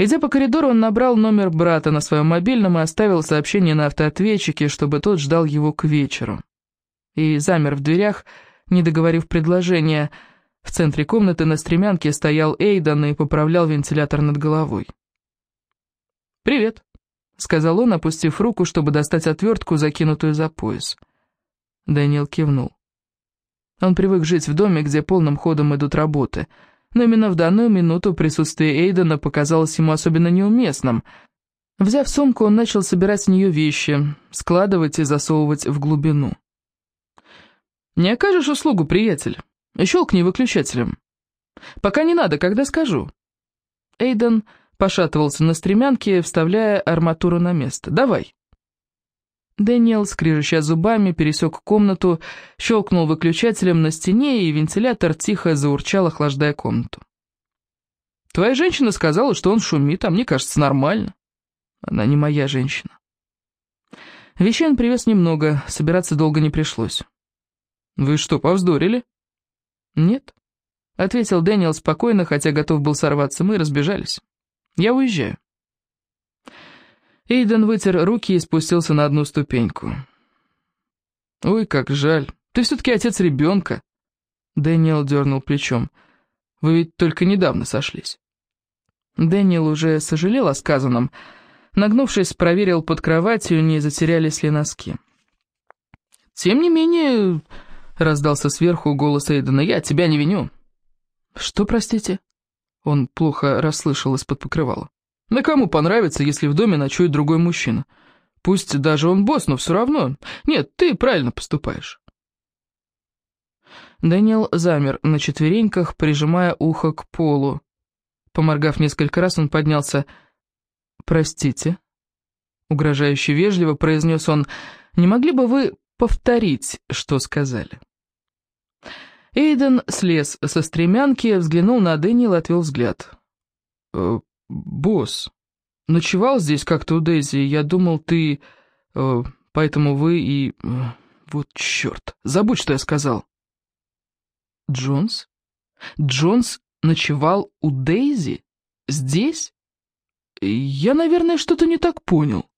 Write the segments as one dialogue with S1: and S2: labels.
S1: Идя по коридору, он набрал номер брата на своем мобильном и оставил сообщение на автоответчике, чтобы тот ждал его к вечеру. И замер в дверях, не договорив предложения. В центре комнаты на стремянке стоял Эйдан и поправлял вентилятор над головой. «Привет», — сказал он, опустив руку, чтобы достать отвертку, закинутую за пояс. Дэниел кивнул. Он привык жить в доме, где полным ходом идут работы — но именно в данную минуту присутствие Эйдена показалось ему особенно неуместным. Взяв сумку, он начал собирать в нее вещи, складывать и засовывать в глубину. «Не окажешь услугу, приятель? Щелкни выключателем. Пока не надо, когда скажу». Эйден пошатывался на стремянке, вставляя арматуру на место. «Давай». Дэниел, скрежеща зубами, пересек комнату, щелкнул выключателем на стене, и вентилятор тихо заурчал, охлаждая комнату. «Твоя женщина сказала, что он шумит, а мне кажется, нормально». «Она не моя женщина». Вещей он привез немного, собираться долго не пришлось. «Вы что, повздорили?» «Нет», — ответил Дэниел спокойно, хотя готов был сорваться. Мы разбежались. «Я уезжаю». Эйден вытер руки и спустился на одну ступеньку. «Ой, как жаль. Ты все-таки отец ребенка». Дэниел дернул плечом. «Вы ведь только недавно сошлись». Дэниел уже сожалел о сказанном. Нагнувшись, проверил под кроватью, не затерялись ли носки. «Тем не менее...» — раздался сверху голос Эйдена. «Я тебя не виню». «Что, простите?» Он плохо расслышал из-под покрывала. Да кому понравится, если в доме ночует другой мужчина? Пусть даже он босс, но все равно. Нет, ты правильно поступаешь. Дэниел замер на четвереньках, прижимая ухо к полу. Поморгав несколько раз, он поднялся. «Простите», — угрожающе вежливо произнес он, — «не могли бы вы повторить, что сказали?» Эйден слез со стремянки, взглянул на Дэниела отвел взгляд. «Э, «Босс, ночевал здесь как-то у Дейзи, я думал, ты... Э, поэтому вы и... Э, вот черт, забудь, что я сказал». «Джонс? Джонс ночевал у Дейзи? Здесь? Я, наверное, что-то не так понял».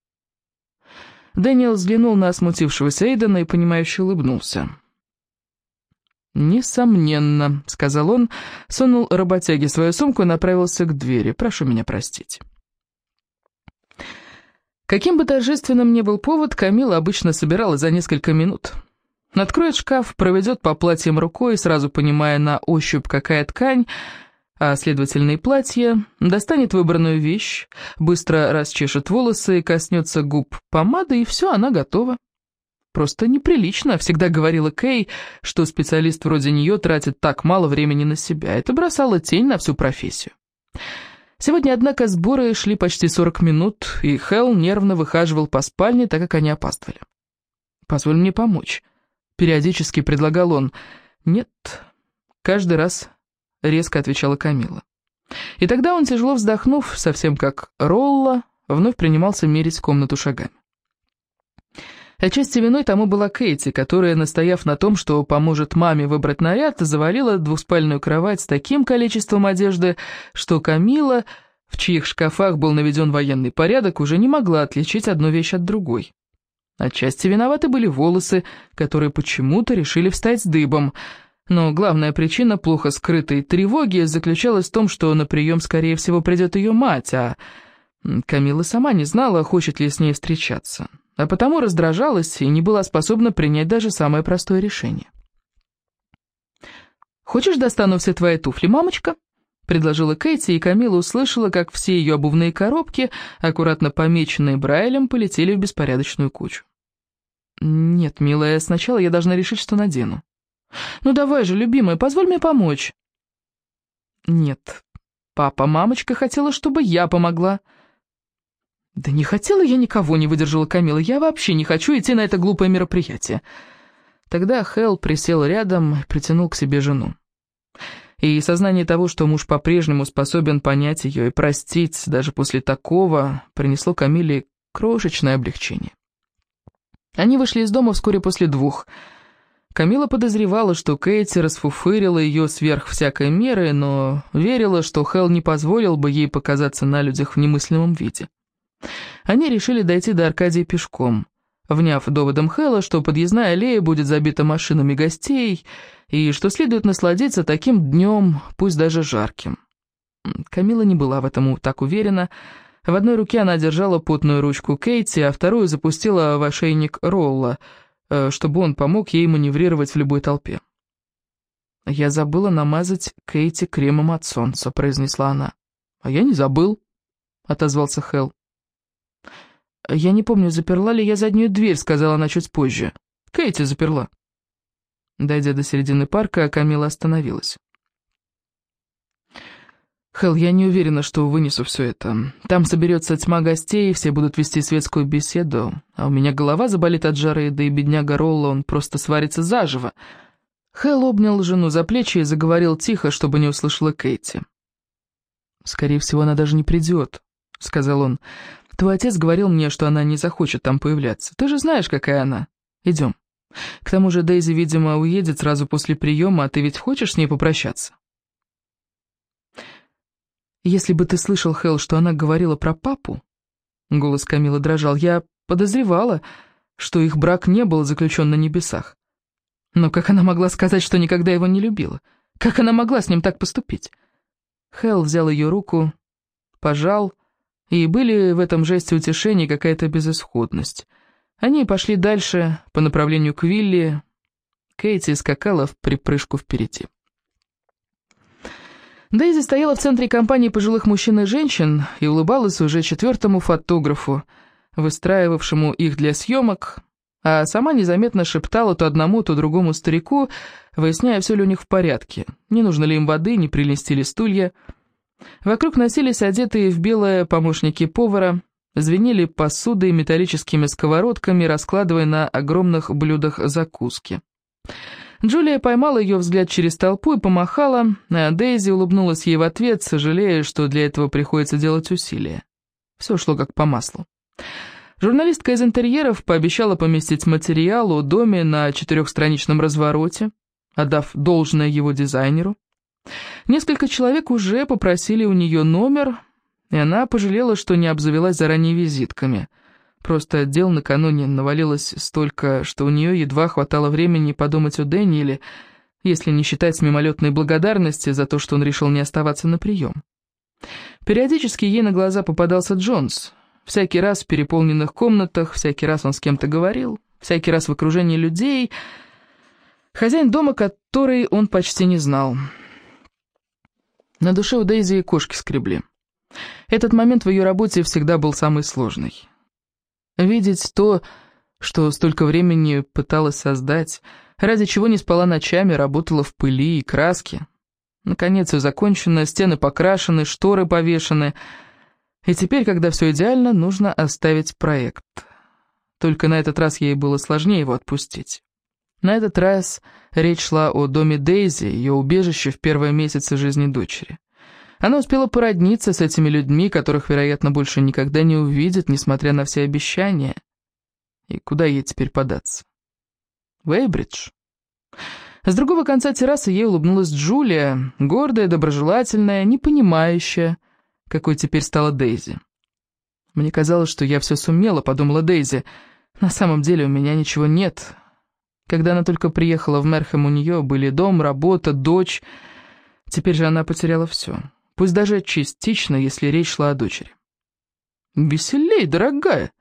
S1: Дэниел взглянул на смутившегося Эйдена и, понимающе улыбнулся. «Несомненно», — сказал он, сунул работяге свою сумку и направился к двери. «Прошу меня простить». Каким бы торжественным ни был повод, Камила обычно собиралась за несколько минут. Откроет шкаф, проведет по платьям рукой, сразу понимая на ощупь, какая ткань, а следовательно и платье, достанет выбранную вещь, быстро расчешет волосы, коснется губ помады, и все, она готова. Просто неприлично, всегда говорила Кей, что специалист вроде нее тратит так мало времени на себя. Это бросало тень на всю профессию. Сегодня, однако, сборы шли почти 40 минут, и Хелл нервно выхаживал по спальне, так как они опаздывали. «Позволь мне помочь», — периодически предлагал он. «Нет», — каждый раз резко отвечала Камила. И тогда он, тяжело вздохнув, совсем как Ролла, вновь принимался мерить комнату шагами. Отчасти виной тому была Кейти, которая, настояв на том, что поможет маме выбрать наряд, завалила двуспальную кровать с таким количеством одежды, что Камила, в чьих шкафах был наведен военный порядок, уже не могла отличить одну вещь от другой. Отчасти виноваты были волосы, которые почему-то решили встать с дыбом, но главная причина плохо скрытой тревоги заключалась в том, что на прием, скорее всего, придет ее мать, а Камила сама не знала, хочет ли с ней встречаться а потому раздражалась и не была способна принять даже самое простое решение. «Хочешь, достану все твои туфли, мамочка?» — предложила Кэти, и Камила услышала, как все ее обувные коробки, аккуратно помеченные Брайлем, полетели в беспорядочную кучу. «Нет, милая, сначала я должна решить, что надену». «Ну давай же, любимая, позволь мне помочь». «Нет, папа, мамочка хотела, чтобы я помогла». «Да не хотела я никого, не выдержала Камила. Я вообще не хочу идти на это глупое мероприятие». Тогда Хелл присел рядом и притянул к себе жену. И сознание того, что муж по-прежнему способен понять ее и простить даже после такого, принесло Камиле крошечное облегчение. Они вышли из дома вскоре после двух. Камила подозревала, что Кейти расфуфырила ее сверх всякой меры, но верила, что Хелл не позволил бы ей показаться на людях в немыслимом виде. Они решили дойти до Аркадии пешком, вняв доводом Хэлла, что подъездная аллея будет забита машинами гостей, и что следует насладиться таким днем, пусть даже жарким. Камила не была в этом так уверена. В одной руке она держала потную ручку Кейти, а вторую запустила в ошейник Ролла — Э, чтобы он помог ей маневрировать в любой толпе. «Я забыла намазать Кейти кремом от солнца», — произнесла она. «А я не забыл», — отозвался Хелл. «Я не помню, заперла ли я заднюю дверь», — сказала она чуть позже. «Кейти заперла». Дойдя до середины парка, Камила остановилась. Хелл, я не уверена, что вынесу все это. Там соберется тьма гостей, все будут вести светскую беседу, а у меня голова заболит от жары, да и бедняга Ролла, он просто сварится заживо. Хелл обнял жену за плечи и заговорил тихо, чтобы не услышала Кейти. «Скорее всего, она даже не придет», — сказал он. «Твой отец говорил мне, что она не захочет там появляться. Ты же знаешь, какая она. Идем. К тому же Дейзи, видимо, уедет сразу после приема, а ты ведь хочешь с ней попрощаться?» «Если бы ты слышал, Хелл, что она говорила про папу...» Голос Камилы дрожал. «Я подозревала, что их брак не был заключен на небесах. Но как она могла сказать, что никогда его не любила? Как она могла с ним так поступить?» Хелл взял ее руку, пожал, и были в этом жесте утешения какая-то безысходность. Они пошли дальше, по направлению к Вилли. Кейти скакала в припрыжку впереди. Дейзи стояла в центре компании пожилых мужчин и женщин и улыбалась уже четвертому фотографу, выстраивавшему их для съемок, а сама незаметно шептала то одному, то другому старику, выясняя, все ли у них в порядке, не нужно ли им воды, не прилезти ли стулья. Вокруг носились одетые в белое помощники повара, звенели посудой металлическими сковородками, раскладывая на огромных блюдах закуски. Джулия поймала ее взгляд через толпу и помахала, а Дейзи улыбнулась ей в ответ, сожалея, что для этого приходится делать усилия. Все шло как по маслу. Журналистка из интерьеров пообещала поместить материал о доме на четырехстраничном развороте, отдав должное его дизайнеру. Несколько человек уже попросили у нее номер, и она пожалела, что не обзавелась заранее визитками – Просто дел накануне навалилось столько, что у нее едва хватало времени подумать о Дэниеле, если не считать мимолетной благодарности за то, что он решил не оставаться на прием. Периодически ей на глаза попадался Джонс. Всякий раз в переполненных комнатах, всякий раз он с кем-то говорил, всякий раз в окружении людей. Хозяин дома, который он почти не знал. На душе у Дейзи и кошки скребли. Этот момент в ее работе всегда был самый сложный. Видеть то, что столько времени пыталась создать, ради чего не спала ночами, работала в пыли и краске. Наконец все закончено, стены покрашены, шторы повешены. И теперь, когда все идеально, нужно оставить проект. Только на этот раз ей было сложнее его отпустить. На этот раз речь шла о доме Дейзи, ее убежище в первые месяцы жизни дочери. Она успела породниться с этими людьми, которых, вероятно, больше никогда не увидит, несмотря на все обещания. И куда ей теперь податься? В Эйбридж. С другого конца террасы ей улыбнулась Джулия, гордая, доброжелательная, непонимающая, какой теперь стала Дейзи. «Мне казалось, что я все сумела», — подумала Дейзи. «На самом деле у меня ничего нет». Когда она только приехала в Мерхэм, у нее были дом, работа, дочь. Теперь же она потеряла все пусть даже частично, если речь шла о дочери. «Веселей, дорогая!»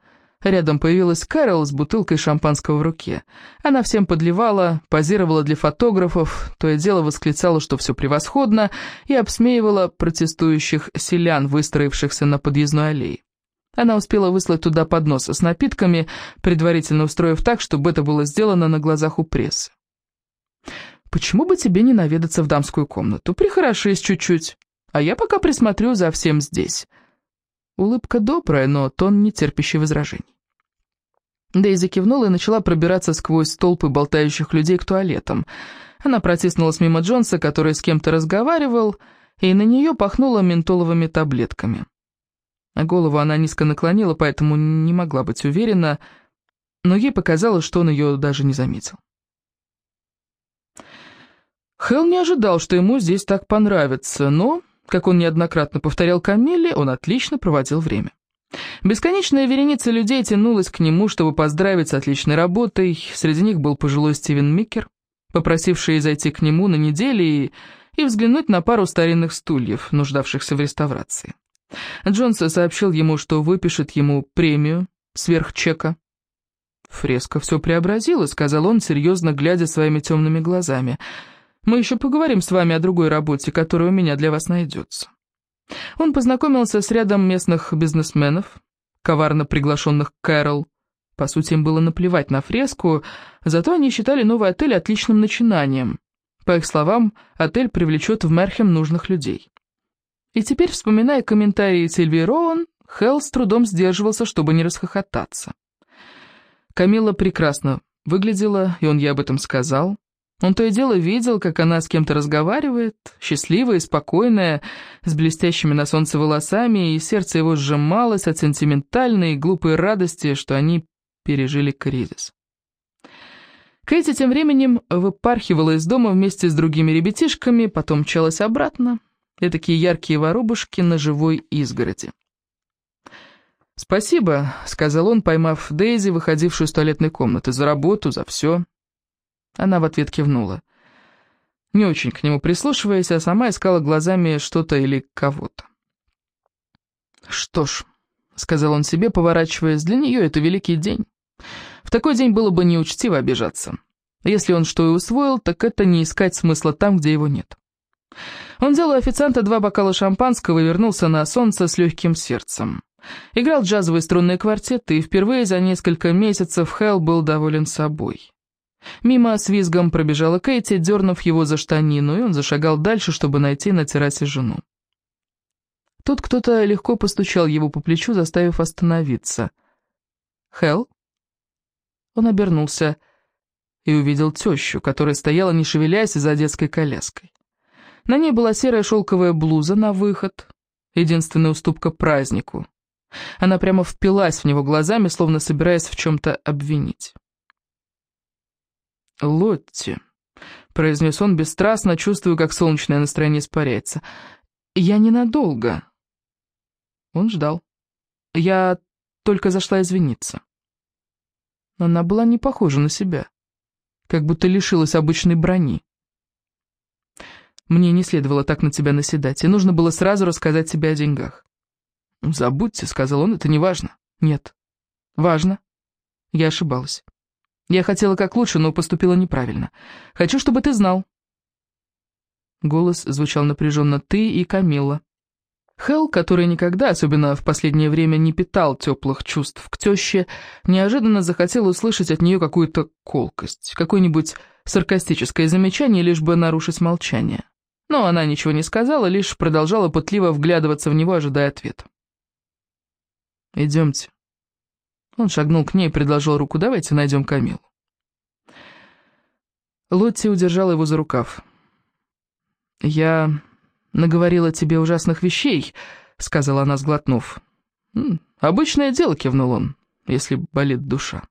S1: Рядом появилась Кэрол с бутылкой шампанского в руке. Она всем подливала, позировала для фотографов, то и дело восклицала, что все превосходно, и обсмеивала протестующих селян, выстроившихся на подъездной аллее. Она успела выслать туда поднос с напитками, предварительно устроив так, чтобы это было сделано на глазах у прессы. «Почему бы тебе не наведаться в дамскую комнату? Прихорошись чуть-чуть» а я пока присмотрю за всем здесь». Улыбка добрая, но тон не терпящий возражений. Дейзи кивнула и начала пробираться сквозь толпы болтающих людей к туалетам. Она протиснулась мимо Джонса, который с кем-то разговаривал, и на нее пахнуло ментоловыми таблетками. Голову она низко наклонила, поэтому не могла быть уверена, но ей показалось, что он ее даже не заметил. Хелл не ожидал, что ему здесь так понравится, но, как он неоднократно повторял Камилле, он отлично проводил время. Бесконечная вереница людей тянулась к нему, чтобы поздравить с отличной работой. Среди них был пожилой Стивен Микер, попросивший зайти к нему на неделю и, и взглянуть на пару старинных стульев, нуждавшихся в реставрации. Джонс сообщил ему, что выпишет ему премию сверх чека. «Фреска все преобразила», — сказал он, серьезно глядя своими темными глазами. «Мы еще поговорим с вами о другой работе, которая у меня для вас найдется». Он познакомился с рядом местных бизнесменов, коварно приглашенных Кэрол. По сути, им было наплевать на фреску, зато они считали новый отель отличным начинанием. По их словам, отель привлечет в Мерхем нужных людей. И теперь, вспоминая комментарии Сильвии Роуэн, Хелл с трудом сдерживался, чтобы не расхохотаться. Камила прекрасно выглядела, и он ей об этом сказал. Он то и дело видел, как она с кем-то разговаривает, счастливая спокойная, с блестящими на солнце волосами, и сердце его сжималось от сентиментальной и глупой радости, что они пережили кризис. Кэти тем временем выпархивала из дома вместе с другими ребятишками, потом мчалась обратно, такие яркие воробушки на живой изгороди. «Спасибо», — сказал он, поймав Дейзи, выходившую из туалетной комнаты, — «за работу, за все». Она в ответ кивнула. Не очень к нему прислушиваясь, а сама искала глазами что-то или кого-то. «Что ж», — сказал он себе, поворачиваясь, — «для нее это великий день. В такой день было бы неучтиво обижаться. Если он что и усвоил, так это не искать смысла там, где его нет». Он взял у официанта два бокала шампанского и вернулся на солнце с легким сердцем. Играл джазовые струнные квартеты, и впервые за несколько месяцев Хелл был доволен собой. Мимо с визгом пробежала Кэти, дернув его за штанину, и он зашагал дальше, чтобы найти на террасе жену. Тут кто-то легко постучал его по плечу, заставив остановиться. «Хелл?» Он обернулся и увидел тещу, которая стояла, не шевелясь, за детской коляской. На ней была серая шелковая блуза на выход, единственная уступка празднику. Она прямо впилась в него глазами, словно собираясь в чем-то обвинить. «Лотти», — произнес он бесстрастно, чувствуя, как солнечное настроение испаряется. «Я ненадолго». Он ждал. Я только зашла извиниться. Она была не похожа на себя, как будто лишилась обычной брони. Мне не следовало так на тебя наседать, и нужно было сразу рассказать тебе о деньгах. «Забудьте», — сказал он, — «это не важно». «Нет, важно». Я ошибалась. Я хотела как лучше, но поступила неправильно. Хочу, чтобы ты знал». Голос звучал напряженно «ты» и «Камилла». Хелл, который никогда, особенно в последнее время, не питал теплых чувств к теще, неожиданно захотел услышать от нее какую-то колкость, какое-нибудь саркастическое замечание, лишь бы нарушить молчание. Но она ничего не сказала, лишь продолжала пытливо вглядываться в него, ожидая ответа. «Идемте», он шагнул к ней и предложил руку. «Давайте найдем Камилу». Лотти удержала его за рукав. «Я наговорила тебе ужасных вещей», — сказала она, сглотнув. «Обычное дело», — кивнул он, — «если болит душа».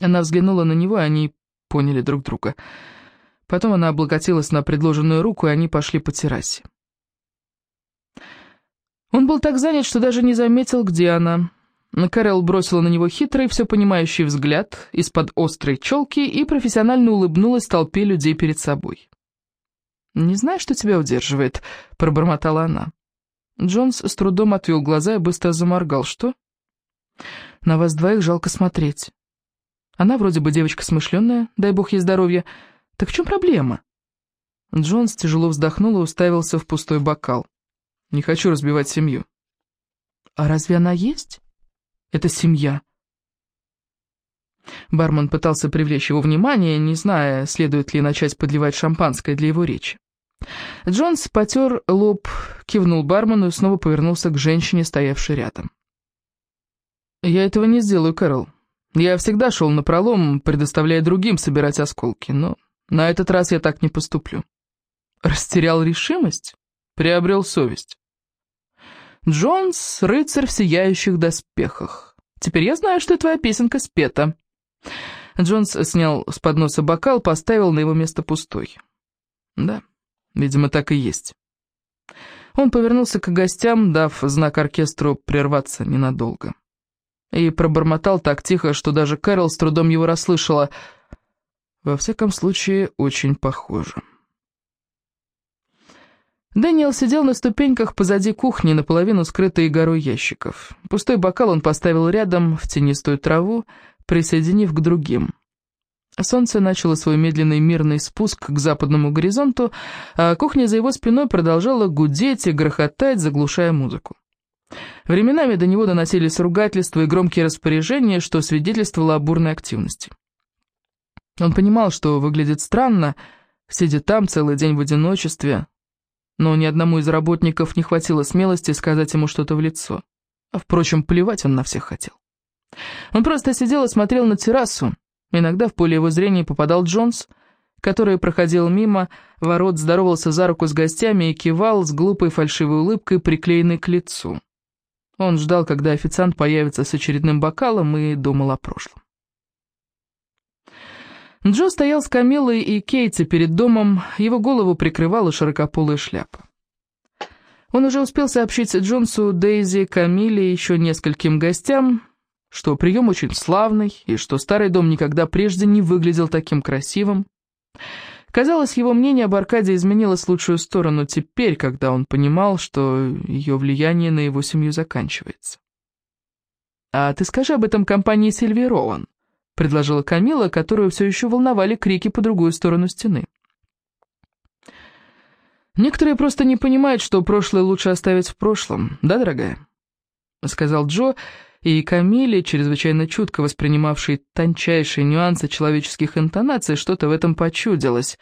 S1: Она взглянула на него, и они поняли друг друга. Потом она облокотилась на предложенную руку, и они пошли по террасе. Он был так занят, что даже не заметил, где она. Карел бросила на него хитрый, все понимающий взгляд из-под острой челки и профессионально улыбнулась толпе людей перед собой. «Не знаю, что тебя удерживает», — пробормотала она. Джонс с трудом отвел глаза и быстро заморгал. «Что?» «На вас двоих жалко смотреть. Она вроде бы девочка смышленая, дай бог ей здоровья. Так в чем проблема?» Джонс тяжело вздохнул и уставился в пустой бокал. «Не хочу разбивать семью». «А разве она есть?» Это семья. Бармен пытался привлечь его внимание, не зная, следует ли начать подливать шампанское для его речи. Джонс потер лоб, кивнул бармену и снова повернулся к женщине, стоявшей рядом. «Я этого не сделаю, Кэрол. Я всегда шел на пролом, предоставляя другим собирать осколки, но на этот раз я так не поступлю». Растерял решимость? Приобрел совесть. Джонс — рыцарь в сияющих доспехах. Теперь я знаю, что твоя песенка спета. Джонс снял с подноса бокал, поставил на его место пустой. Да, видимо, так и есть. Он повернулся к гостям, дав знак оркестру прерваться ненадолго. И пробормотал так тихо, что даже Кэрол с трудом его расслышала. Во всяком случае, очень похоже. Дэниел сидел на ступеньках позади кухни, наполовину скрытой горой ящиков. Пустой бокал он поставил рядом, в тенистую траву, присоединив к другим. Солнце начало свой медленный мирный спуск к западному горизонту, а кухня за его спиной продолжала гудеть и грохотать, заглушая музыку. Временами до него доносились ругательства и громкие распоряжения, что свидетельствовало о бурной активности. Он понимал, что выглядит странно, сидя там целый день в одиночестве, но ни одному из работников не хватило смелости сказать ему что-то в лицо. А, впрочем, плевать он на всех хотел. Он просто сидел и смотрел на террасу. Иногда в поле его зрения попадал Джонс, который проходил мимо, ворот здоровался за руку с гостями и кивал с глупой фальшивой улыбкой, приклеенной к лицу. Он ждал, когда официант появится с очередным бокалом, и думал о прошлом. Джо стоял с Камилой и Кейти перед домом, его голову прикрывала широкополая шляпа. Он уже успел сообщить Джонсу, Дейзи, Камиле и еще нескольким гостям, что прием очень славный и что старый дом никогда прежде не выглядел таким красивым. Казалось, его мнение об Аркадии изменилось в лучшую сторону теперь, когда он понимал, что ее влияние на его семью заканчивается. «А ты скажи об этом компании Сильви Роуан», — предложила Камила, которую все еще волновали крики по другую сторону стены. «Некоторые просто не понимают, что прошлое лучше оставить в прошлом, да, дорогая?» — сказал Джо, и Камиле, чрезвычайно чутко воспринимавшей тончайшие нюансы человеческих интонаций, что-то в этом почудилось.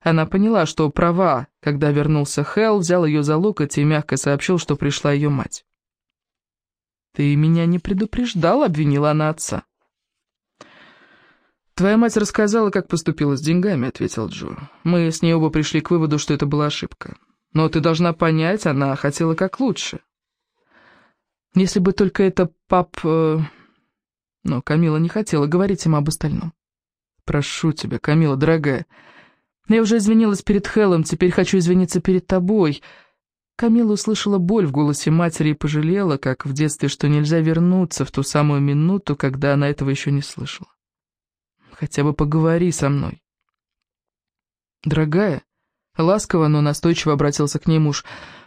S1: Она поняла, что права, когда вернулся Хелл, взял ее за локоть и мягко сообщил, что пришла ее мать. «Ты меня не предупреждал», — обвинила она отца. «Твоя мать рассказала, как поступила с деньгами», — ответил Джо. «Мы с ней оба пришли к выводу, что это была ошибка. Но ты должна понять, она хотела как лучше». «Если бы только это пап...» э... Но Камила не хотела говорить им об остальном. «Прошу тебя, Камила, дорогая. Я уже извинилась перед Хеллом, теперь хочу извиниться перед тобой». Камила услышала боль в голосе матери и пожалела, как в детстве, что нельзя вернуться в ту самую минуту, когда она этого еще не слышала. Хотя бы поговори со мной. Дорогая, ласково, но настойчиво обратился к ней муж.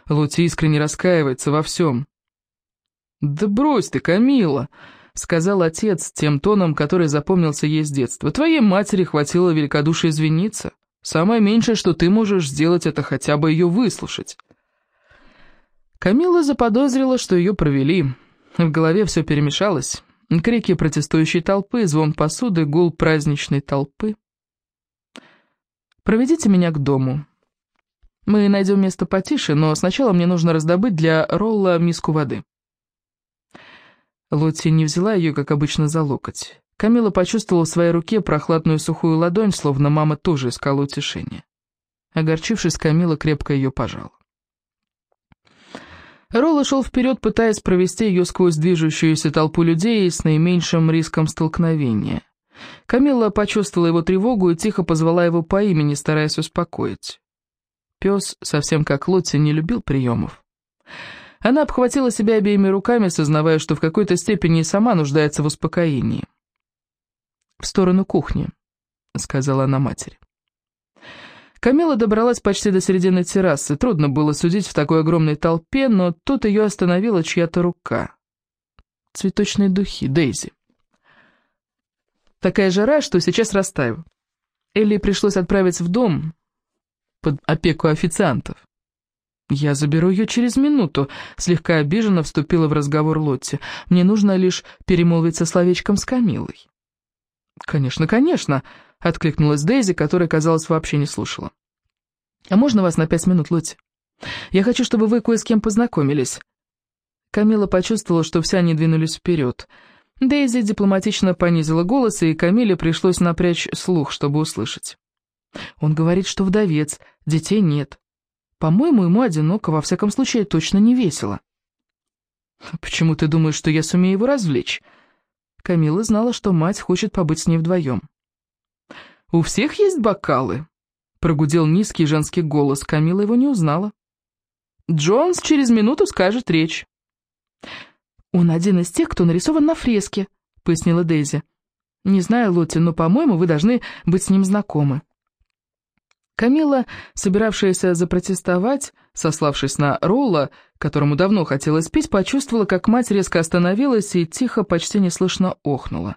S1: Лути искренне раскаивается во всем. «Да брось ты, Камила!» — сказал отец тем тоном, который запомнился ей с детства. «Твоей матери хватило великодушия извиниться. Самое меньшее, что ты можешь сделать, это хотя бы ее выслушать». Камила заподозрила, что ее провели. В голове все перемешалось. Крики протестующей толпы, звон посуды, гул праздничной толпы. «Проведите меня к дому. Мы найдем место потише, но сначала мне нужно раздобыть для Ролла миску воды». Лотти не взяла ее, как обычно, за локоть. Камила почувствовала в своей руке прохладную сухую ладонь, словно мама тоже искала утешения. Огорчившись, Камила крепко ее пожала. Ролла шел вперед, пытаясь провести ее сквозь движущуюся толпу людей с наименьшим риском столкновения. Камилла почувствовала его тревогу и тихо позвала его по имени, стараясь успокоить. Пес, совсем как Лотти, не любил приемов. Она обхватила себя обеими руками, сознавая, что в какой-то степени и сама нуждается в успокоении. «В сторону кухни», — сказала она матери. Камила добралась почти до середины террасы. Трудно было судить в такой огромной толпе, но тут ее остановила чья-то рука. Цветочные духи, Дейзи. Такая жара, что сейчас растаю. Элли пришлось отправить в дом под опеку официантов. «Я заберу ее через минуту», — слегка обиженно вступила в разговор Лотти. «Мне нужно лишь перемолвиться словечком с Камилой». «Конечно, конечно», — откликнулась Дейзи, которая, казалось, вообще не слушала. «А можно вас на пять минут, Лотти? Я хочу, чтобы вы кое с кем познакомились». Камила почувствовала, что все они двинулись вперед. Дейзи дипломатично понизила голос, и Камиле пришлось напрячь слух, чтобы услышать. «Он говорит, что вдовец, детей нет. По-моему, ему одиноко, во всяком случае, точно не весело». «Почему ты думаешь, что я сумею его развлечь?» Камила знала, что мать хочет побыть с ней вдвоем. У всех есть бокалы?» Прогудел низкий женский голос, Камила его не узнала. «Джонс через минуту скажет речь». «Он один из тех, кто нарисован на фреске», — пояснила Дейзи. «Не знаю, Лотти, но, по-моему, вы должны быть с ним знакомы». Камила, собиравшаяся запротестовать, сославшись на Ролла, которому давно хотелось пить, почувствовала, как мать резко остановилась и тихо, почти неслышно охнула.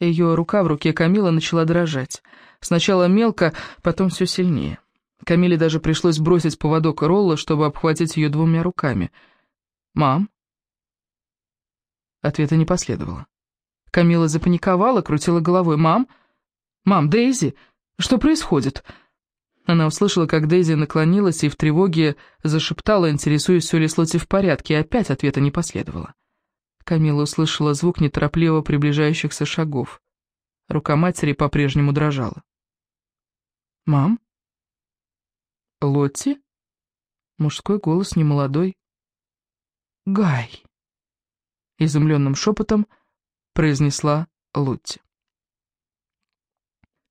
S1: Ее рука в руке Камила начала дрожать. Сначала мелко, потом все сильнее. Камиле даже пришлось бросить поводок Ролла, чтобы обхватить ее двумя руками. «Мам?» Ответа не последовало. Камила запаниковала, крутила головой. «Мам? Мам, Дейзи? Что происходит?» Она услышала, как Дейзи наклонилась и в тревоге зашептала, интересуясь, все ли с в порядке, и опять ответа не последовало. Камила услышала звук неторопливо приближающихся шагов. Рука матери по-прежнему дрожала. «Мам?» «Лотти?» Мужской голос немолодой. «Гай!» Изумленным шепотом произнесла Лотти.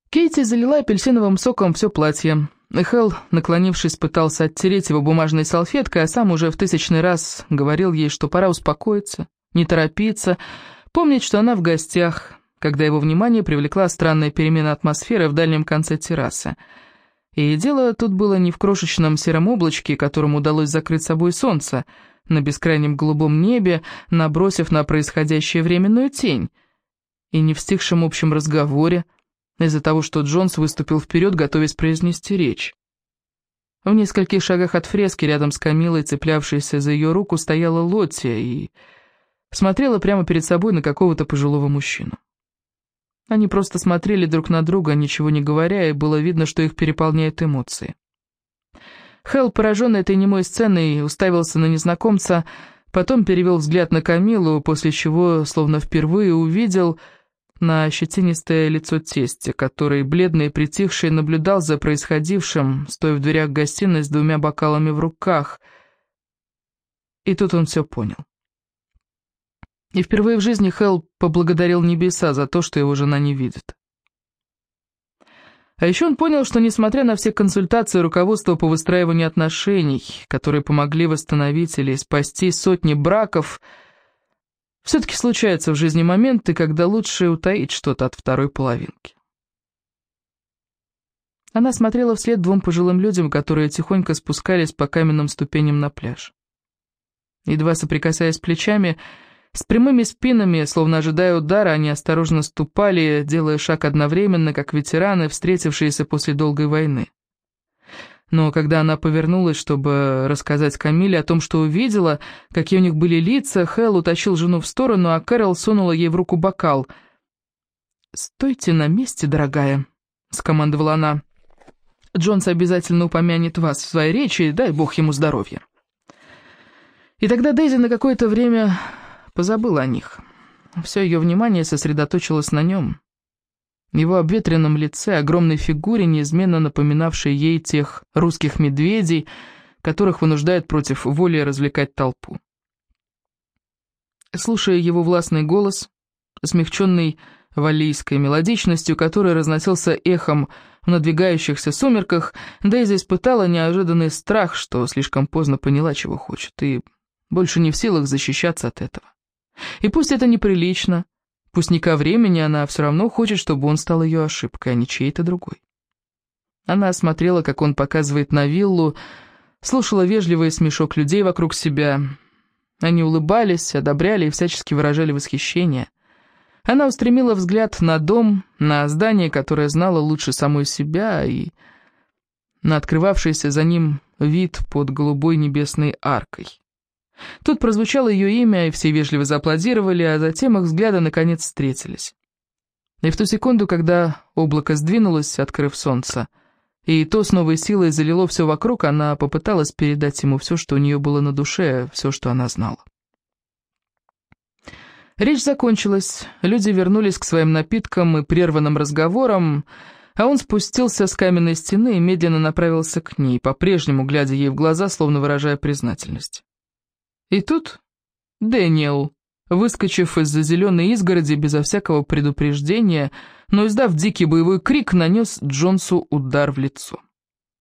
S1: Кейти залила апельсиновым соком все платье. Хелл, наклонившись, пытался оттереть его бумажной салфеткой, а сам уже в тысячный раз говорил ей, что пора успокоиться, не торопиться, помнить, что она в гостях, когда его внимание привлекла странная перемена атмосферы в дальнем конце террасы. И дело тут было не в крошечном сером облачке, которому удалось закрыть собой солнце, на бескрайнем голубом небе, набросив на происходящее временную тень, и не в стихшем общем разговоре, из-за того, что Джонс выступил вперед, готовясь произнести речь. В нескольких шагах от фрески, рядом с Камилой, цеплявшейся за ее руку, стояла Лотти и смотрела прямо перед собой на какого-то пожилого мужчину. Они просто смотрели друг на друга, ничего не говоря, и было видно, что их переполняют эмоции. Хелл, пораженный этой немой сценой, уставился на незнакомца, потом перевел взгляд на Камилу, после чего, словно впервые, увидел на щетинистое лицо тестя, который, бледный и притихший, наблюдал за происходившим, стоя в дверях гостиной с двумя бокалами в руках. И тут он все понял. И впервые в жизни Хелл поблагодарил небеса за то, что его жена не видит. А еще он понял, что несмотря на все консультации руководства по выстраиванию отношений, которые помогли восстановить или спасти сотни браков, все-таки случаются в жизни моменты, когда лучше утаить что-то от второй половинки. Она смотрела вслед двум пожилым людям, которые тихонько спускались по каменным ступеням на пляж. Едва соприкасаясь плечами, с прямыми спинами, словно ожидая удара, они осторожно ступали, делая шаг одновременно, как ветераны, встретившиеся после долгой войны. Но когда она повернулась, чтобы рассказать Камиле о том, что увидела, какие у них были лица, Хелл утащил жену в сторону, а Кэрол сунула ей в руку бокал. «Стойте на месте, дорогая», — скомандовала она. «Джонс обязательно упомянет вас в своей речи, дай бог ему здоровья». И тогда Дейзи на какое-то время позабыла о них. Все ее внимание сосредоточилось на нем. Его обветренном лице, огромной фигуре, неизменно напоминавшей ей тех русских медведей, которых вынуждают против воли развлекать толпу. Слушая его властный голос, смягченный валлийской мелодичностью, который разносился эхом в надвигающихся сумерках, Дейзи испытала неожиданный страх, что слишком поздно поняла, чего хочет, и больше не в силах защищаться от этого. И пусть это неприлично, пусть не ко времени, она все равно хочет, чтобы он стал ее ошибкой, а не чьей-то другой. Она смотрела, как он показывает на виллу, слушала вежливый смешок людей вокруг себя. Они улыбались, одобряли и всячески выражали восхищение. Она устремила взгляд на дом, на здание, которое знала лучше самой себя, и на открывавшийся за ним вид под голубой небесной аркой. Тут прозвучало ее имя, и все вежливо зааплодировали, а затем их взгляды наконец встретились. И в ту секунду, когда облако сдвинулось, открыв солнце, и то с новой силой залило все вокруг, она попыталась передать ему все, что у нее было на душе, все, что она знала. Речь закончилась, люди вернулись к своим напиткам и прерванным разговорам, а он спустился с каменной стены и медленно направился к ней, по-прежнему глядя ей в глаза, словно выражая признательность. И тут Дэниел выскочив из-за зеленой изгороди безо всякого предупреждения, но, издав дикий боевой крик, нанес Джонсу удар в лицо.